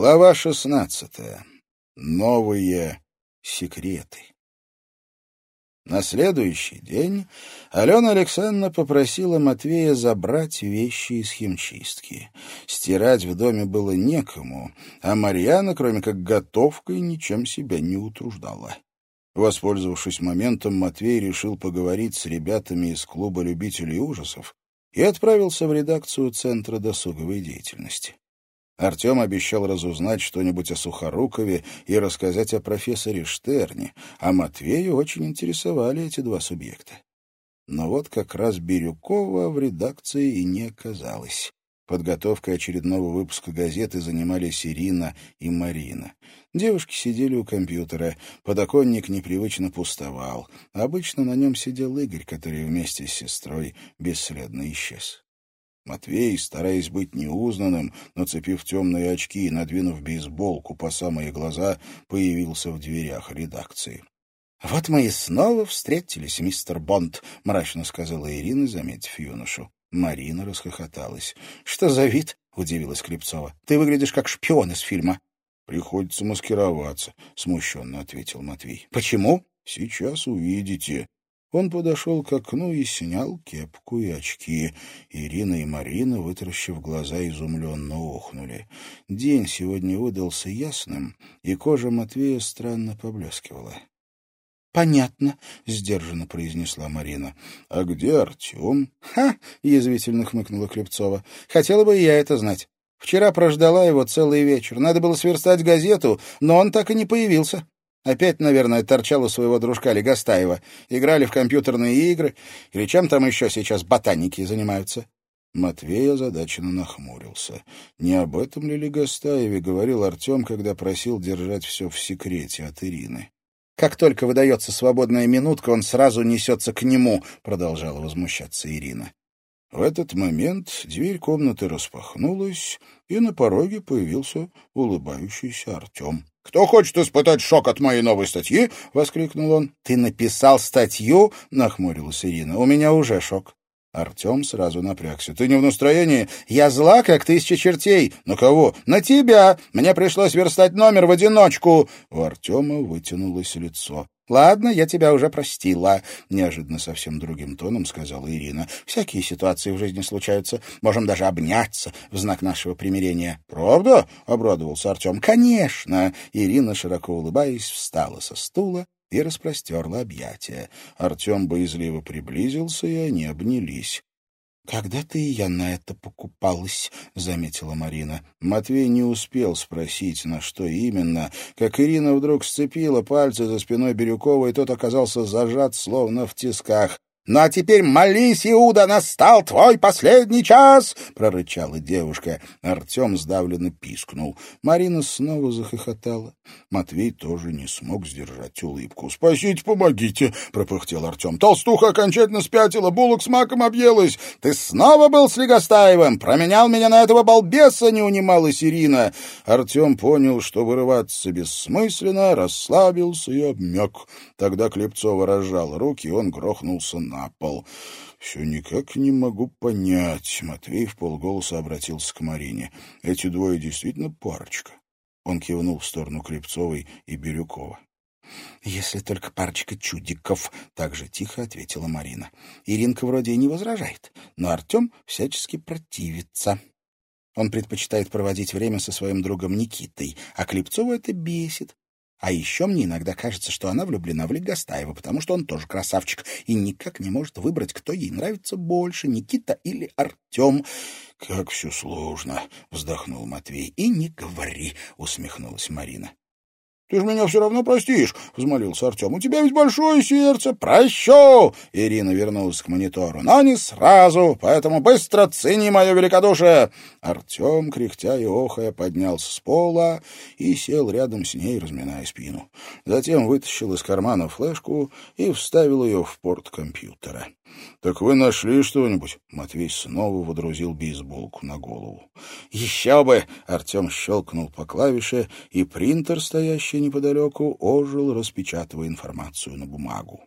Глава шестнадцатая. Новые секреты. На следующий день Алена Александровна попросила Матвея забрать вещи из химчистки. Стирать в доме было некому, а Марьяна, кроме как готовкой, ничем себя не утруждала. Воспользовавшись моментом, Матвей решил поговорить с ребятами из клуба любителей ужасов и отправился в редакцию Центра досуговой деятельности. Артем обещал разузнать что-нибудь о Сухорукове и рассказать о профессоре Штерне, а Матвею очень интересовали эти два субъекта. Но вот как раз Бирюкова в редакции и не оказалось. Подготовкой очередного выпуска газеты занимались Ирина и Марина. Девушки сидели у компьютера, подоконник непривычно пустовал. Обычно на нем сидел Игорь, который вместе с сестрой бесследно исчез. Матвей, стараясь быть неузнанным, нацепив темные очки и надвинув бейсболку по самые глаза, появился в дверях редакции. — Вот мы и снова встретились, мистер Бонд, — мрачно сказала Ирина, заметив юношу. Марина расхохоталась. — Что за вид? — удивилась Клепцова. — Ты выглядишь как шпион из фильма. — Приходится маскироваться, — смущенно ответил Матвей. — Почему? — Сейчас увидите. Он подошел к окну и снял кепку и очки. Ирина и Марина, вытаращив глаза, изумленно охнули. День сегодня выдался ясным, и кожа Матвея странно поблескивала. — Понятно, — сдержанно произнесла Марина. — А где Артем? — Ха! — язвительно хмыкнула Клепцова. — Хотела бы я это знать. Вчера прождала его целый вечер. Надо было сверстать газету, но он так и не появился. Опять, наверное, торчал у своего дружка Легостаева. Играли в компьютерные игры, или чем там еще сейчас ботаники занимаются. Матвей озадаченно нахмурился. Не об этом ли Легостаеве говорил Артем, когда просил держать все в секрете от Ирины? «Как только выдается свободная минутка, он сразу несется к нему», — продолжала возмущаться Ирина. В этот момент дверь комнаты распахнулась, и на пороге появился улыбающийся Артем. «Кто хочет испытать шок от моей новой статьи?» — воскликнул он. «Ты написал статью?» — нахмурилась Ирина. «У меня уже шок». Артем сразу напрягся. «Ты не в настроении? Я зла, как тысяча чертей. На кого? На тебя! Мне пришлось верстать номер в одиночку!» У Артема вытянулось лицо. «Ладно, я тебя уже простила», — неожиданно совсем другим тоном сказала Ирина. «Всякие ситуации в жизни случаются. Можем даже обняться в знак нашего примирения». «Правда?» — обрадовался Артем. «Конечно!» Ирина, широко улыбаясь, встала со стула и распростерла объятия. Артем боязливо приблизился, и они обнялись. «Когда-то и я на это покупалась», — заметила Марина. Матвей не успел спросить, на что именно, как Ирина вдруг сцепила пальцы за спиной Бирюкова, и тот оказался зажат, словно в тисках. «Ну а теперь молись, Иуда, настал твой последний час!» — прорычала девушка. Артем сдавленно пискнул. Марина снова захохотала. Матвей тоже не смог сдержать улыбку. «Спасите, помогите!» — пропыхтел Артем. «Толстуха окончательно спятила, булок с маком объелась! Ты снова был с Легостаевым! Променял меня на этого балбеса!» — не унималась Ирина. Артем понял, что вырываться бессмысленно, расслабился и обмяк. Тогда Клепцова разжала руки, и он грохнулся на на пол. «Все никак не могу понять». Матвей в полголоса обратился к Марине. «Эти двое действительно парочка». Он кивнул в сторону Крепцовой и Бирюкова. «Если только парочка чудиков», — так же тихо ответила Марина. «Иринка вроде и не возражает, но Артем всячески противится. Он предпочитает проводить время со своим другом Никитой, а Клепцову это бесит. А еще мне иногда кажется, что она влюблена в Легостаева, потому что он тоже красавчик и никак не может выбрать, кто ей нравится больше, Никита или Артем. — Как все сложно, — вздохнул Матвей. — И не говори, — усмехнулась Марина. Ты же меня все равно простишь, — взмолился Артем. — У тебя ведь большое сердце. — Прощу! — Ирина вернулась к монитору. — Но не сразу, поэтому быстро цени мое великодушие. Артем, кряхтя и охая, поднялся с пола и сел рядом с ней, разминая спину. Затем вытащил из кармана флешку и вставил ее в порт компьютера. — Так вы нашли что-нибудь? Матвей снова водрузил бейсболку на голову. — Еще бы! — Артем щелкнул по клавише, и принтер, стоящий неподалеку, ожил, распечатывая информацию на бумагу.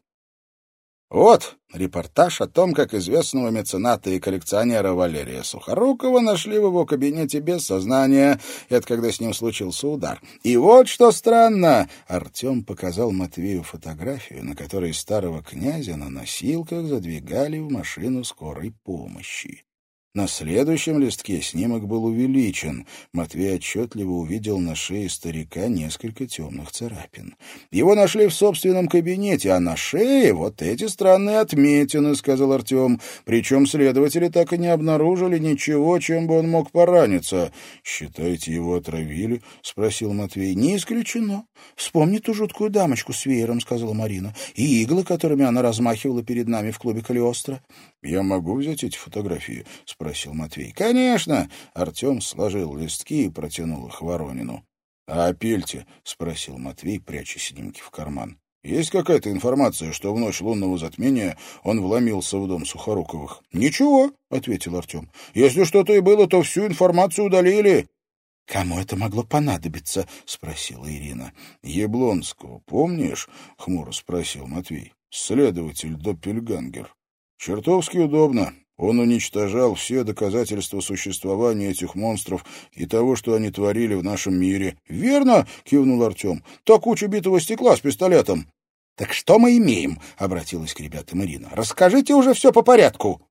Вот репортаж о том, как известного мецената и коллекционера Валерия Сухорукова нашли в его кабинете без сознания. Это когда с ним случился удар. И вот что странно. Артем показал Матвею фотографию, на которой старого князя на носилках задвигали в машину скорой помощи. На следующем листке снимок был увеличен. Матвей отчетливо увидел на шее старика несколько темных царапин. Его нашли в собственном кабинете, а на шее вот эти странные отметины, — сказал Артем. Причем следователи так и не обнаружили ничего, чем бы он мог пораниться. — Считаете, его отравили? — спросил Матвей. — Не исключено. Вспомни ту жуткую дамочку с веером, — сказала Марина, — и иглы, которыми она размахивала перед нами в клубе Калиостро. — Я могу взять эти фотографии? — спросил Матвей. — Конечно. Артем сложил листки и протянул их Воронину. — А Пельте? — спросил Матвей, пряча снимки в карман. — Есть какая-то информация, что в ночь лунного затмения он вломился в дом Сухоруковых? — Ничего, — ответил Артем. — Если что-то и было, то всю информацию удалили. — Кому это могло понадобиться? — спросила Ирина. — Яблонского, помнишь? — хмуро спросил Матвей. — Следователь Доппельгангер. Чертовски удобно. Он уничтожал все доказательства существования этих монстров и того, что они творили в нашем мире. «Верно!» — кивнул Артем. «Та куча битого стекла с пистолетом». «Так что мы имеем?» — обратилась к ребятам Ирина. «Расскажите уже все по порядку».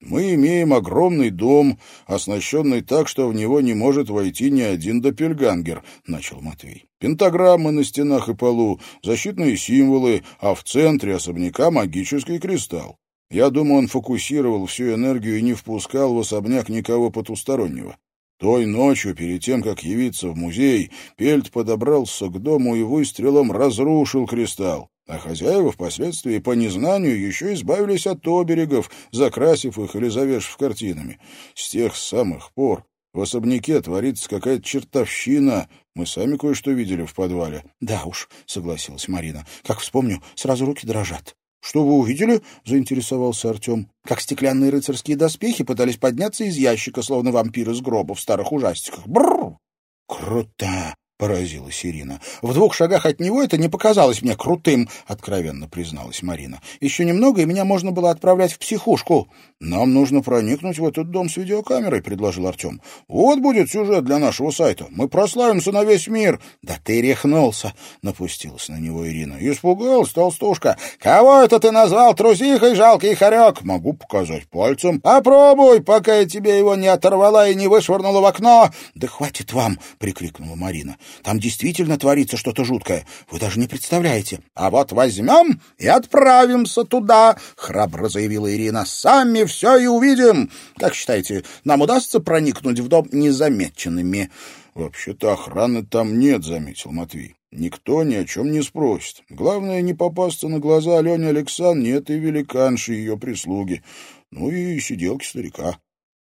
«Мы имеем огромный дом, оснащенный так, что в него не может войти ни один допельгангер», — начал Матвей. «Пентаграммы на стенах и полу, защитные символы, а в центре особняка магический кристалл. Я думаю, он фокусировал всю энергию и не впускал в особняк никого потустороннего. Той ночью, перед тем, как явиться в музей, Пельт подобрался к дому и выстрелом разрушил кристалл. А хозяева впоследствии по незнанию еще избавились от оберегов, закрасив их или завешив картинами. С тех самых пор в особняке творится какая-то чертовщина. Мы сами кое-что видели в подвале. — Да уж, — согласилась Марина. — Как вспомню, сразу руки дрожат. «Что вы увидели?» — заинтересовался Артем. «Как стеклянные рыцарские доспехи пытались подняться из ящика, словно вампиры с гроба в старых ужастиках. Бррр!» «Круто!» Поразилась Ирина. «В двух шагах от него это не показалось мне крутым», — откровенно призналась Марина. «Еще немного, и меня можно было отправлять в психушку». «Нам нужно проникнуть в этот дом с видеокамерой», — предложил Артем. «Вот будет сюжет для нашего сайта. Мы прославимся на весь мир». «Да ты рехнулся», — напустилась на него Ирина. «Испугался, толстушка. Кого это ты назвал трусихой, жалкий хорек?» «Могу показать пальцем». «Попробуй, пока я тебе его не оторвала и не вышвырнула в окно». «Да хватит вам», — прикрикнула Марина. Там действительно творится что-то жуткое. Вы даже не представляете. — А вот возьмем и отправимся туда, — храбро заявила Ирина. — Сами все и увидим. Как считаете, нам удастся проникнуть в дом незамеченными? — Вообще-то охраны там нет, — заметил Матвей. Никто ни о чем не спросит. Главное, не попасться на глаза Алене Александре, нет и великанши ее прислуги, ну и сиделки старика.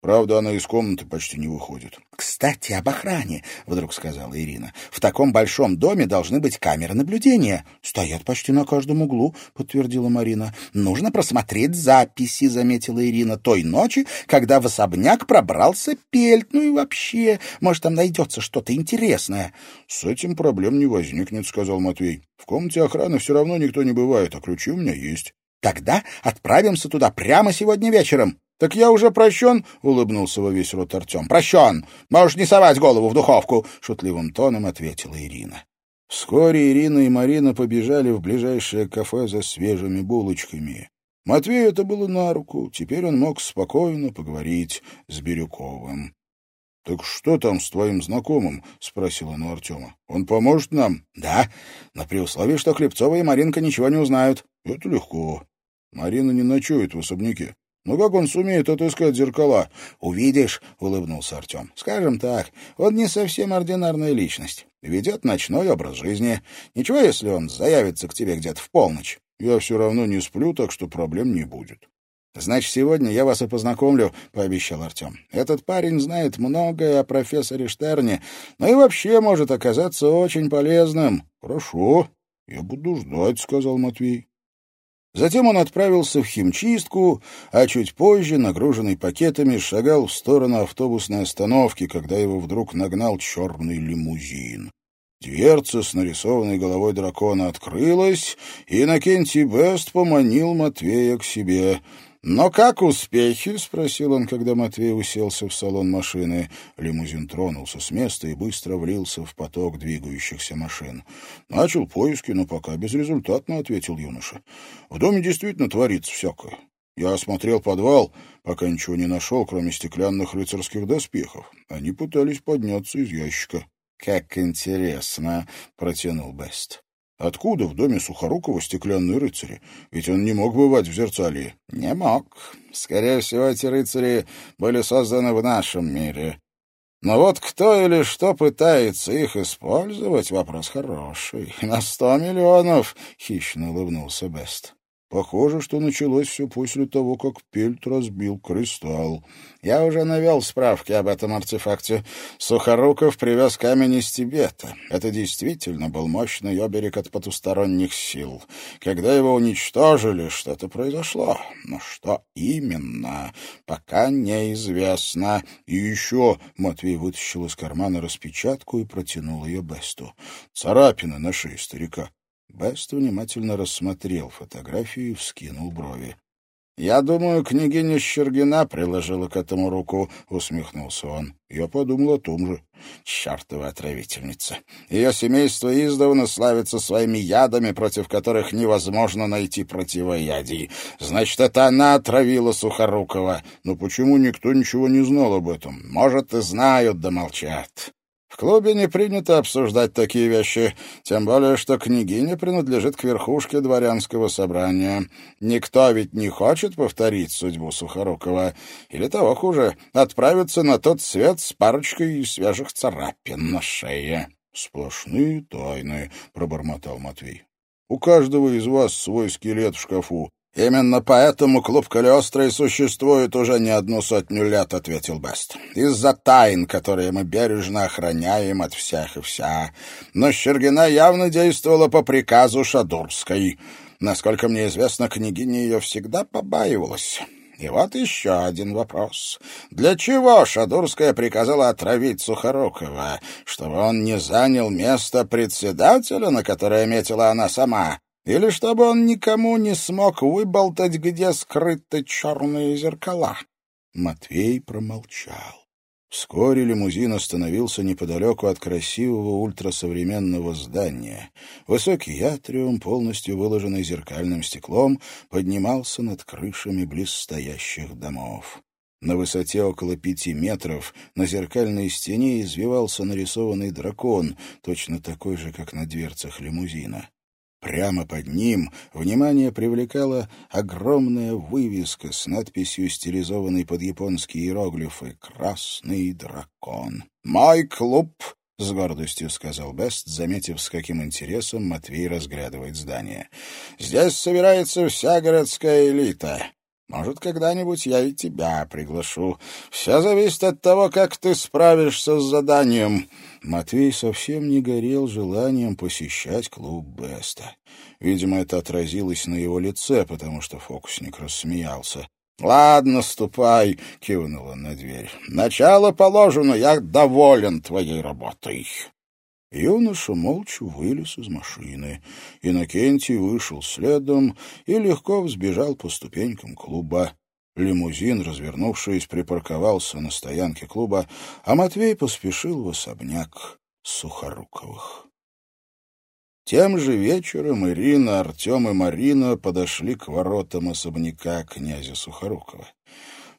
Правда, она из комнаты почти не выходит. — Кстати, об охране, — вдруг сказала Ирина. — В таком большом доме должны быть камеры наблюдения. — Стоят почти на каждом углу, — подтвердила Марина. — Нужно просмотреть записи, — заметила Ирина, — той ночи, когда в особняк пробрался пельт. Ну и вообще, может, там найдется что-то интересное. — С этим проблем не возникнет, — сказал Матвей. — В комнате охраны все равно никто не бывает, а ключи у меня есть. — Тогда отправимся туда прямо сегодня вечером. — Так я уже прощен, — улыбнулся во весь рот Артем. — Прощен. Можешь не совать голову в духовку, — шутливым тоном ответила Ирина. Вскоре Ирина и Марина побежали в ближайшее кафе за свежими булочками. Матвею это было на руку. Теперь он мог спокойно поговорить с Бирюковым. — Так что там с твоим знакомым? — спросил он у Артема. — Он поможет нам? — Да, но при условии, что Хлебцова и Маринка ничего не узнают. — Это легко. Марина не ночует в особняке. Но как он сумеет отыскать зеркала? Увидишь, — улыбнулся Артем. Скажем так, он не совсем ординарная личность. Ведет ночной образ жизни. Ничего, если он заявится к тебе где-то в полночь. Я все равно не сплю, так что проблем не будет. «Значит, сегодня я вас и познакомлю», — пообещал Артем. «Этот парень знает многое о профессоре Штерне, но и вообще может оказаться очень полезным». «Хорошо, я буду ждать», — сказал Матвей. Затем он отправился в химчистку, а чуть позже, нагруженный пакетами, шагал в сторону автобусной остановки, когда его вдруг нагнал черный лимузин. Дверца с нарисованной головой дракона открылась, и Иннокентий Бест поманил Матвея к себе. «Но как успехи?» — спросил он, когда Матвей уселся в салон машины. Лимузин тронулся с места и быстро влился в поток двигающихся машин. «Начал поиски, но пока безрезультатно», — ответил юноша. «В доме действительно творится всякое. Я осмотрел подвал, пока ничего не нашел, кроме стеклянных рыцарских доспехов. Они пытались подняться из ящика». «Как интересно!» — протянул Бест. «Откуда в доме Сухорукова стеклянные рыцари? Ведь он не мог бывать в Зерцалии». «Не мог. Скорее всего, эти рыцари были созданы в нашем мире. Но вот кто или что пытается их использовать — вопрос хороший. На сто миллионов!» — хищно улыбнулся Бест. Похоже, что началось все после того, как Пельт разбил кристалл. Я уже навел справки об этом артефакте. Сухоруков привез камень из Тибета. Это действительно был мощный оберег от потусторонних сил. Когда его уничтожили, что-то произошло. Но что именно, пока неизвестно. И еще Матвей вытащил из кармана распечатку и протянул ее Бесту. Царапина на шее старика. Бест внимательно рассмотрел фотографию и вскинул брови. «Я думаю, княгиня Щергина приложила к этому руку», — усмехнулся он. «Я подумал о том же». «Чертова отравительница! Ее семейство издавна славится своими ядами, против которых невозможно найти противоядий. Значит, это она отравила Сухорукова. Но почему никто ничего не знал об этом? Может, и знают, да молчат. Клубе не принято обсуждать такие вещи, тем более, что княгиня принадлежит к верхушке дворянского собрания. Никто ведь не хочет повторить судьбу Сухорукова, или того хуже, отправиться на тот свет с парочкой свежих царапин на шее. — Сплошные тайны, — пробормотал Матвей. — У каждого из вас свой скелет в шкафу, «Именно поэтому клуб Калиостро и существует уже не одну сотню лет», — ответил Бест. «Из-за тайн, которые мы бережно охраняем от всех и вся. Но Щергина явно действовала по приказу Шадурской. Насколько мне известно, княгиня ее всегда побаивалась». И вот еще один вопрос. Для чего Шадурская приказала отравить Сухорукова? Чтобы он не занял место председателя, на которое метила она сама? Или чтобы он никому не смог выболтать, где скрыты черные зеркала. Матвей промолчал. Вскоре лимузин остановился неподалеку от красивого ультрасовременного здания. Высокий атриум, полностью выложенный зеркальным стеклом, поднимался над крышами близстоящих домов. На высоте около пяти метров на зеркальной стене извивался нарисованный дракон, точно такой же, как на дверцах лимузина. Прямо под ним внимание привлекала огромная вывеска с надписью, стилизованной под японские иероглифы «Красный дракон». «Мой клуб!» — с гордостью сказал Бест, заметив, с каким интересом Матвей разглядывает здание. «Здесь собирается вся городская элита. Может, когда-нибудь я и тебя приглашу. Все зависит от того, как ты справишься с заданием». Матвей совсем не горел желанием посещать клуб Беста. Видимо, это отразилось на его лице, потому что фокусник рассмеялся. «Ладно, ступай», — кивнул он на дверь. «Начало положено, я доволен твоей работой». Юноша молча вылез из машины. Иннокентий вышел следом и легко взбежал по ступенькам клуба. Лимузин, развернувшись, припарковался на стоянке клуба, а Матвей поспешил в особняк Сухоруковых. Тем же вечером Ирина, Артем и Марина подошли к воротам особняка князя Сухорукова.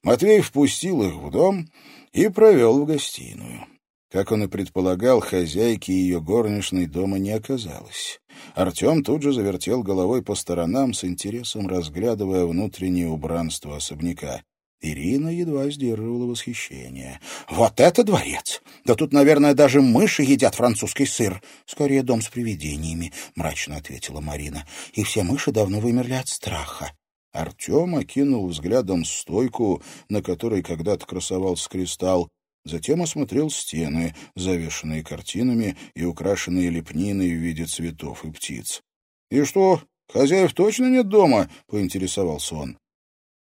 Матвей впустил их в дом и провел в гостиную. Как он и предполагал, хозяйки ее горничной дома не оказалось. Артем тут же завертел головой по сторонам, с интересом разглядывая внутреннее убранство особняка. Ирина едва сдерживала восхищение. «Вот это дворец! Да тут, наверное, даже мыши едят французский сыр. Скорее, дом с привидениями», — мрачно ответила Марина. «И все мыши давно вымерли от страха». Артем окинул взглядом стойку, на которой когда-то красовался кристалл, Затем осмотрел стены, завешенные картинами и украшенные лепниной в виде цветов и птиц. — И что, хозяев точно нет дома? — поинтересовался он.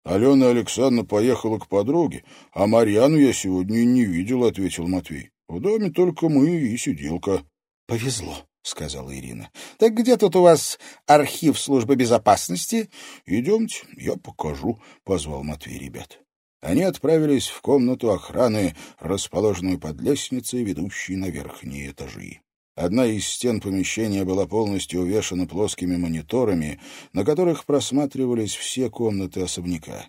Алена Александровна поехала к подруге, а Марьяну я сегодня не видел, — ответил Матвей. — В доме только мы и сиделка. повезло, — сказала Ирина. — Так где тут у вас архив службы безопасности? — Идемте, я покажу, — позвал Матвей ребят. Они отправились в комнату охраны, расположенную под лестницей, ведущей на верхние этажи. Одна из стен помещения была полностью увешана плоскими мониторами, на которых просматривались все комнаты особняка.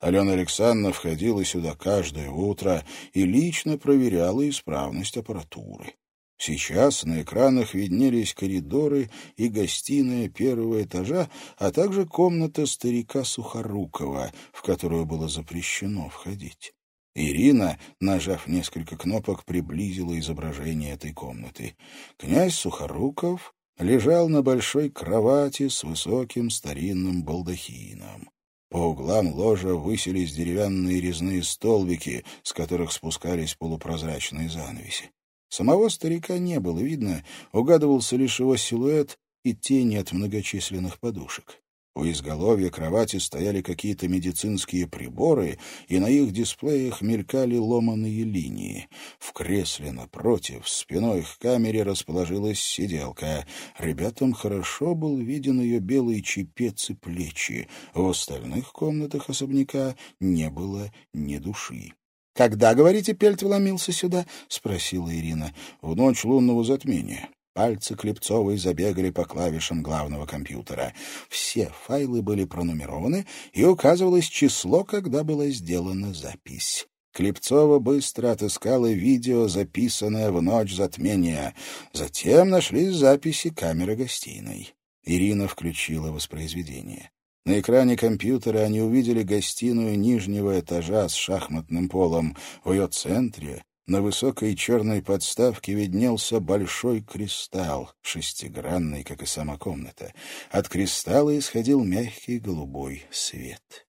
Алена Александровна входила сюда каждое утро и лично проверяла исправность аппаратуры. Сейчас на экранах виднелись коридоры и гостиная первого этажа, а также комната старика Сухорукова, в которую было запрещено входить. Ирина, нажав несколько кнопок, приблизила изображение этой комнаты. Князь Сухоруков лежал на большой кровати с высоким старинным балдахином. По углам ложа высились деревянные резные столбики, с которых спускались полупрозрачные занавеси. Самого старика не было видно, угадывался лишь его силуэт и тени от многочисленных подушек. У изголовья кровати стояли какие-то медицинские приборы, и на их дисплеях мелькали ломаные линии. В кресле напротив, спиной к камере расположилась сиделка. Ребятам хорошо был виден ее белый чепец и плечи. В остальных комнатах особняка не было ни души. «Когда, говорите, Пельт вломился сюда?» — спросила Ирина. «В ночь лунного затмения». Пальцы Клепцовой забегали по клавишам главного компьютера. Все файлы были пронумерованы, и указывалось число, когда была сделана запись. Клепцова быстро отыскала видео, записанное в ночь затмения. Затем нашлись записи камеры гостиной. Ирина включила воспроизведение. На экране компьютера они увидели гостиную нижнего этажа с шахматным полом. В ее центре на высокой черной подставке виднелся большой кристалл, шестигранный, как и сама комната. От кристалла исходил мягкий голубой свет.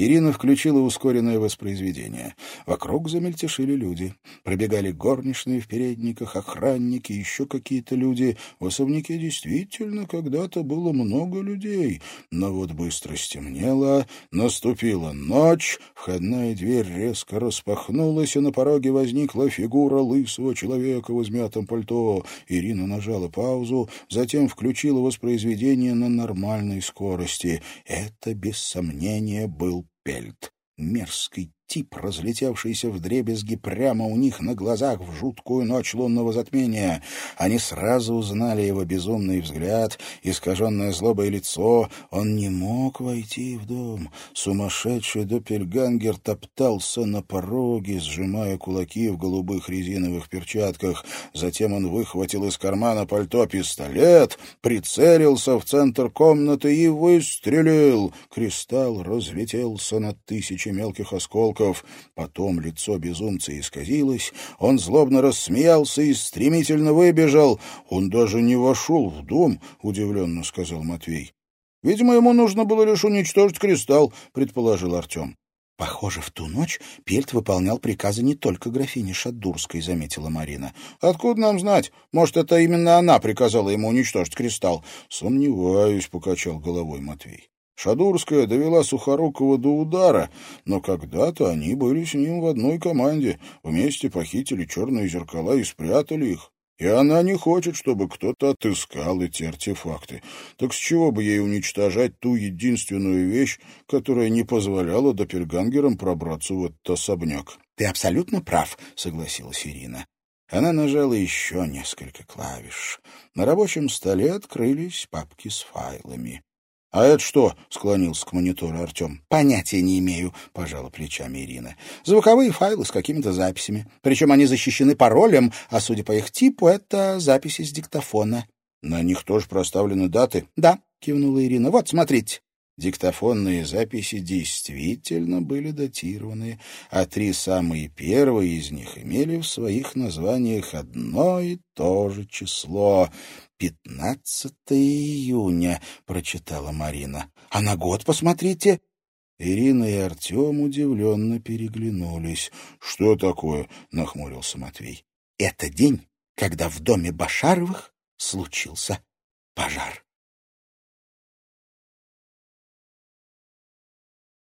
Ирина включила ускоренное воспроизведение. Вокруг замельтешили люди. Пробегали горничные в передниках, охранники, еще какие-то люди. В особняке действительно когда-то было много людей. Но вот быстро стемнело, наступила ночь, входная дверь резко распахнулась, и на пороге возникла фигура лысого человека в измятом пальто. Ирина нажала паузу, затем включила воспроизведение на нормальной скорости. Это, без сомнения, был Пельт, мерзкий тип, разлетевшийся в дребезги прямо у них на глазах в жуткую ночь лунного затмения. Они сразу узнали его безумный взгляд, искаженное злобое лицо. Он не мог войти в дом. Сумасшедший допельгангер топтался на пороге, сжимая кулаки в голубых резиновых перчатках. Затем он выхватил из кармана пальто пистолет, прицелился в центр комнаты и выстрелил. Кристалл разлетелся на тысячи мелких осколков осколков. Потом лицо безумца исказилось, он злобно рассмеялся и стремительно выбежал. Он даже не вошел в дом, — удивленно сказал Матвей. — Видимо, ему нужно было лишь уничтожить кристалл, — предположил Артем. — Похоже, в ту ночь Пельт выполнял приказы не только графини Шадурской, — заметила Марина. — Откуда нам знать? Может, это именно она приказала ему уничтожить кристалл? — Сомневаюсь, — покачал головой Матвей. Шадурская довела Сухорукова до удара, но когда-то они были с ним в одной команде, вместе похитили черные зеркала и спрятали их. И она не хочет, чтобы кто-то отыскал эти артефакты. Так с чего бы ей уничтожать ту единственную вещь, которая не позволяла допергангерам пробраться в этот особняк? — Ты абсолютно прав, — согласилась Ирина. Она нажала еще несколько клавиш. На рабочем столе открылись папки с файлами. «А это что?» — склонился к монитору Артем. «Понятия не имею», — пожала плечами Ирина. «Звуковые файлы с какими-то записями. Причем они защищены паролем, а, судя по их типу, это записи с диктофона». «На них тоже проставлены даты?» «Да», — кивнула Ирина. «Вот, смотрите». Диктофонные записи действительно были датированы, а три самые первые из них имели в своих названиях одно и то же число. «Пятнадцатое июня», — прочитала Марина. «А на год посмотрите». Ирина и Артем удивленно переглянулись. «Что такое?» — нахмурился Матвей. «Это день, когда в доме Башаровых случился пожар».